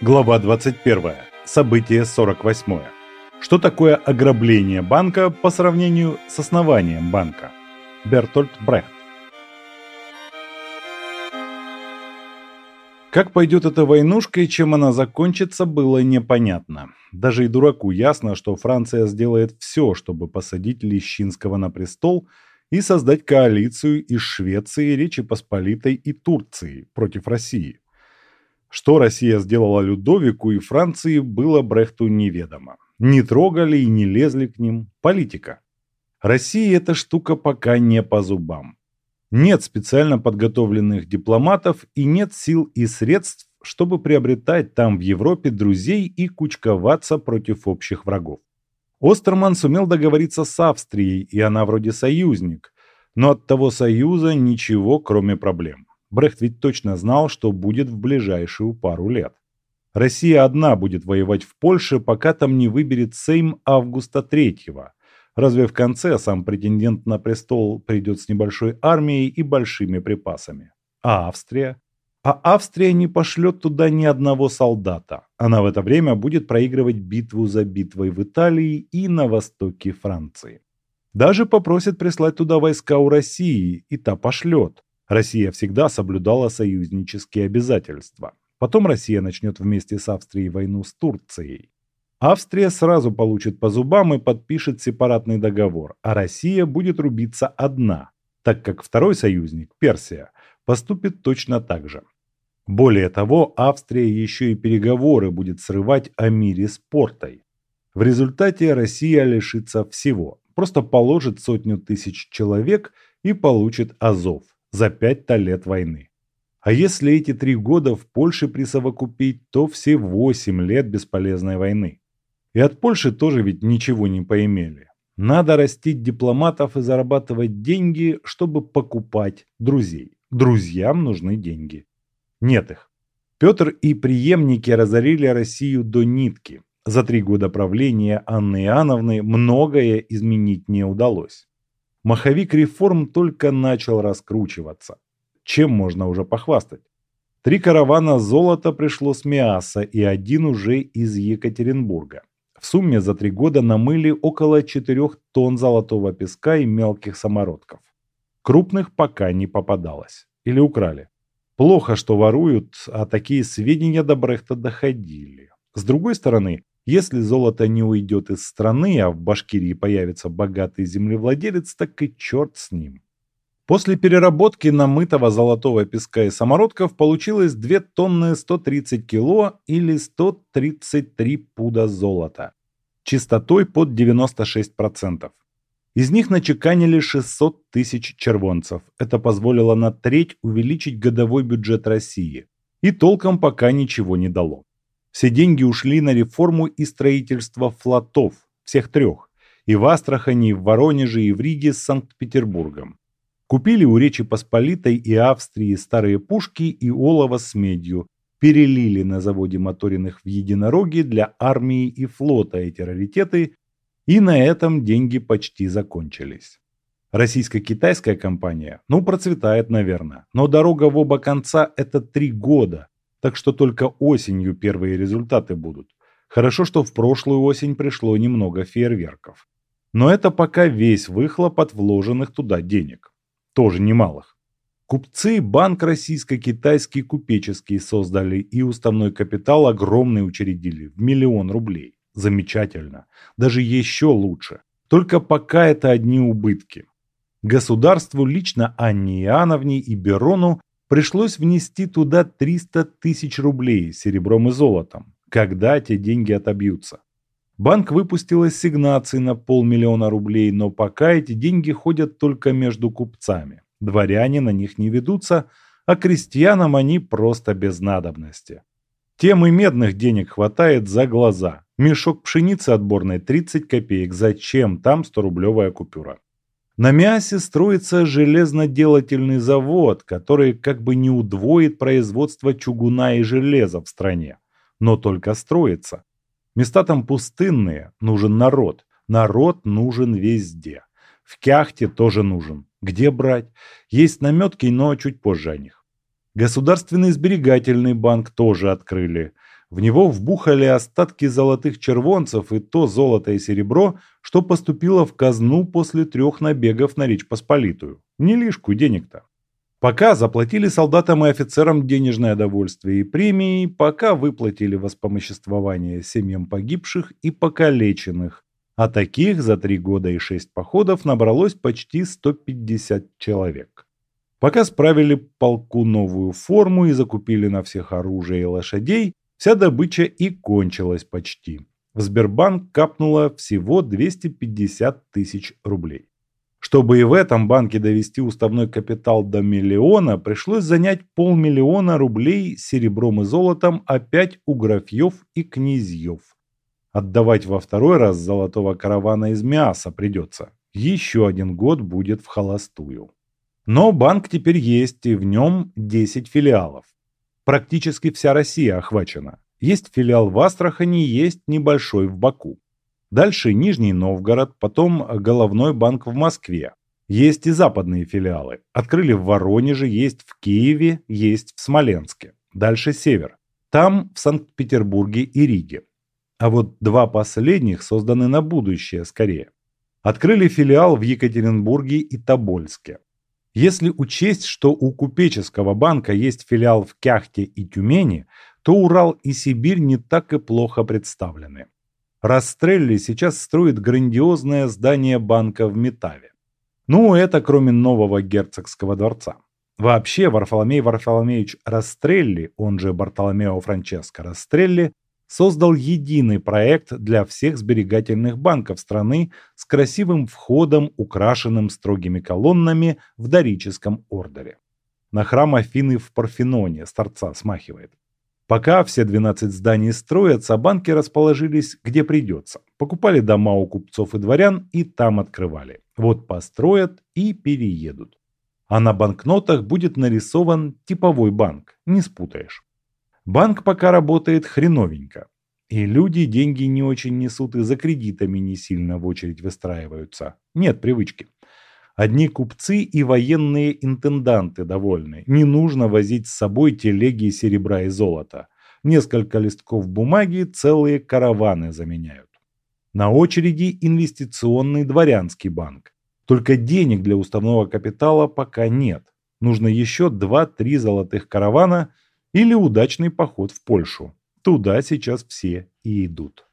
Глава 21. Событие 48. Что такое ограбление банка по сравнению с основанием банка? Бертольд Брехт. Как пойдет эта войнушка и чем она закончится, было непонятно. Даже и дураку ясно, что Франция сделает все, чтобы посадить Лещинского на престол и создать коалицию из Швеции, Речи Посполитой и Турции против России. Что Россия сделала Людовику и Франции, было Брехту неведомо. Не трогали и не лезли к ним. Политика. России эта штука пока не по зубам. Нет специально подготовленных дипломатов и нет сил и средств, чтобы приобретать там в Европе друзей и кучковаться против общих врагов. Остерман сумел договориться с Австрией, и она вроде союзник, но от того союза ничего, кроме проблем. Брехт ведь точно знал, что будет в ближайшую пару лет. Россия одна будет воевать в Польше, пока там не выберет Сейм Августа Третьего. Разве в конце сам претендент на престол придет с небольшой армией и большими припасами? А Австрия? А Австрия не пошлет туда ни одного солдата. Она в это время будет проигрывать битву за битвой в Италии и на востоке Франции. Даже попросит прислать туда войска у России, и та пошлет. Россия всегда соблюдала союзнические обязательства. Потом Россия начнет вместе с Австрией войну с Турцией. Австрия сразу получит по зубам и подпишет сепаратный договор, а Россия будет рубиться одна, так как второй союзник, Персия, поступит точно так же. Более того, Австрия еще и переговоры будет срывать о мире с портой. В результате Россия лишится всего, просто положит сотню тысяч человек и получит Азов за пять-то лет войны. А если эти три года в Польше присовокупить, то все восемь лет бесполезной войны. И от Польши тоже ведь ничего не поимели. Надо растить дипломатов и зарабатывать деньги, чтобы покупать друзей. Друзьям нужны деньги. Нет их. Петр и преемники разорили Россию до нитки. За три года правления Анны Иоанновны многое изменить не удалось маховик реформ только начал раскручиваться. Чем можно уже похвастать? Три каравана золота пришло с Миаса и один уже из Екатеринбурга. В сумме за три года намыли около 4 тонн золотого песка и мелких самородков. Крупных пока не попадалось. Или украли. Плохо, что воруют, а такие сведения до Брехта доходили. С другой стороны, если золото не уйдет из страны, а в Башкирии появится богатый землевладелец, так и черт с ним. После переработки намытого золотого песка и самородков получилось 2 тонны 130 кило или 133 пуда золота. Чистотой под 96%. Из них начеканили 600 тысяч червонцев. Это позволило на треть увеличить годовой бюджет России. И толком пока ничего не дало. Все деньги ушли на реформу и строительство флотов, всех трех, и в Астрахани, и в Воронеже, и в Риге с Санкт-Петербургом. Купили у Речи Посполитой и Австрии старые пушки и олово с медью, перелили на заводе моториных в единороги для армии и флота эти раритеты, и на этом деньги почти закончились. Российско-китайская компания, ну, процветает, наверное, но дорога в оба конца – это три года, так что только осенью первые результаты будут. Хорошо, что в прошлую осень пришло немного фейерверков. Но это пока весь выхлоп от вложенных туда денег. Тоже немалых. Купцы банк российско-китайский купеческий создали и уставной капитал огромный учредили в миллион рублей. Замечательно. Даже еще лучше. Только пока это одни убытки. Государству лично Анне Иоанновне и Берону пришлось внести туда 300 тысяч рублей серебром и золотом. Когда те деньги отобьются? Банк выпустил ассигнации на полмиллиона рублей, но пока эти деньги ходят только между купцами. Дворяне на них не ведутся, а крестьянам они просто без надобности. Тем и медных денег хватает за глаза. Мешок пшеницы отборной 30 копеек. Зачем там 100-рублевая купюра? На мясе строится железноделательный завод, который как бы не удвоит производство чугуна и железа в стране, но только строится. Места там пустынные, нужен народ. Народ нужен везде. В Кяхте тоже нужен. Где брать? Есть наметки, но чуть позже о них. Государственный сберегательный банк тоже открыли. В него вбухали остатки золотых червонцев и то золото и серебро, что поступило в казну после трех набегов на Речь Посполитую. Не лишку денег-то. Пока заплатили солдатам и офицерам денежное довольствие и премии, пока выплатили воспомоществование семьям погибших и покалеченных, а таких за три года и шесть походов набралось почти 150 человек. Пока справили полку новую форму и закупили на всех оружие и лошадей, вся добыча и кончилась почти. В Сбербанк капнуло всего 250 тысяч рублей. Чтобы и в этом банке довести уставной капитал до миллиона, пришлось занять полмиллиона рублей серебром и золотом опять у графьев и князьев. Отдавать во второй раз золотого каравана из мяса придется. Еще один год будет в холостую. Но банк теперь есть, и в нем 10 филиалов. Практически вся Россия охвачена. Есть филиал в Астрахани, есть небольшой в Баку. Дальше Нижний Новгород, потом головной банк в Москве. Есть и западные филиалы. Открыли в Воронеже, есть в Киеве, есть в Смоленске. Дальше север. Там в Санкт-Петербурге и Риге. А вот два последних созданы на будущее скорее. Открыли филиал в Екатеринбурге и Тобольске. Если учесть, что у купеческого банка есть филиал в Кяхте и Тюмени, то Урал и Сибирь не так и плохо представлены. Растрелли сейчас строит грандиозное здание банка в Метаве. Ну, это кроме нового герцогского дворца. Вообще, Варфоломей Варфоломеевич Растрелли, он же Бартоломео Франческо Растрелли, создал единый проект для всех сберегательных банков страны с красивым входом, украшенным строгими колоннами в дорическом ордере. На храм Афины в Парфеноне с торца смахивает. Пока все 12 зданий строятся, банки расположились где придется. Покупали дома у купцов и дворян и там открывали. Вот построят и переедут. А на банкнотах будет нарисован типовой банк, не спутаешь. Банк пока работает хреновенько. И люди деньги не очень несут и за кредитами не сильно в очередь выстраиваются. Нет привычки. Одни купцы и военные интенданты довольны. Не нужно возить с собой телеги серебра и золота. Несколько листков бумаги целые караваны заменяют. На очереди инвестиционный дворянский банк. Только денег для уставного капитала пока нет. Нужно еще 2-3 золотых каравана – или удачный поход в Польшу. Туда сейчас все и идут.